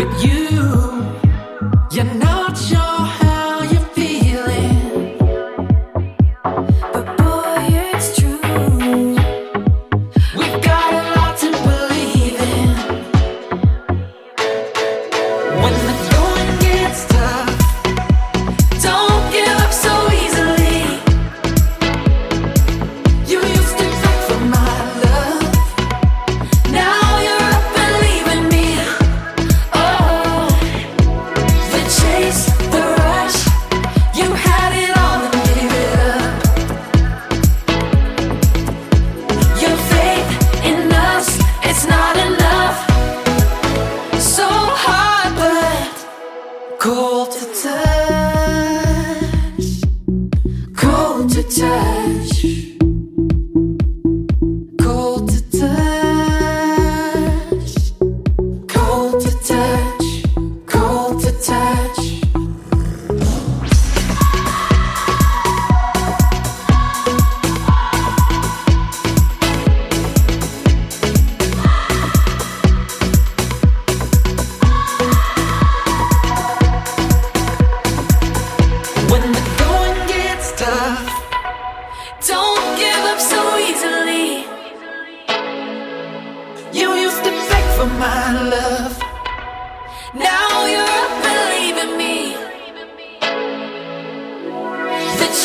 but you, you know. Touch,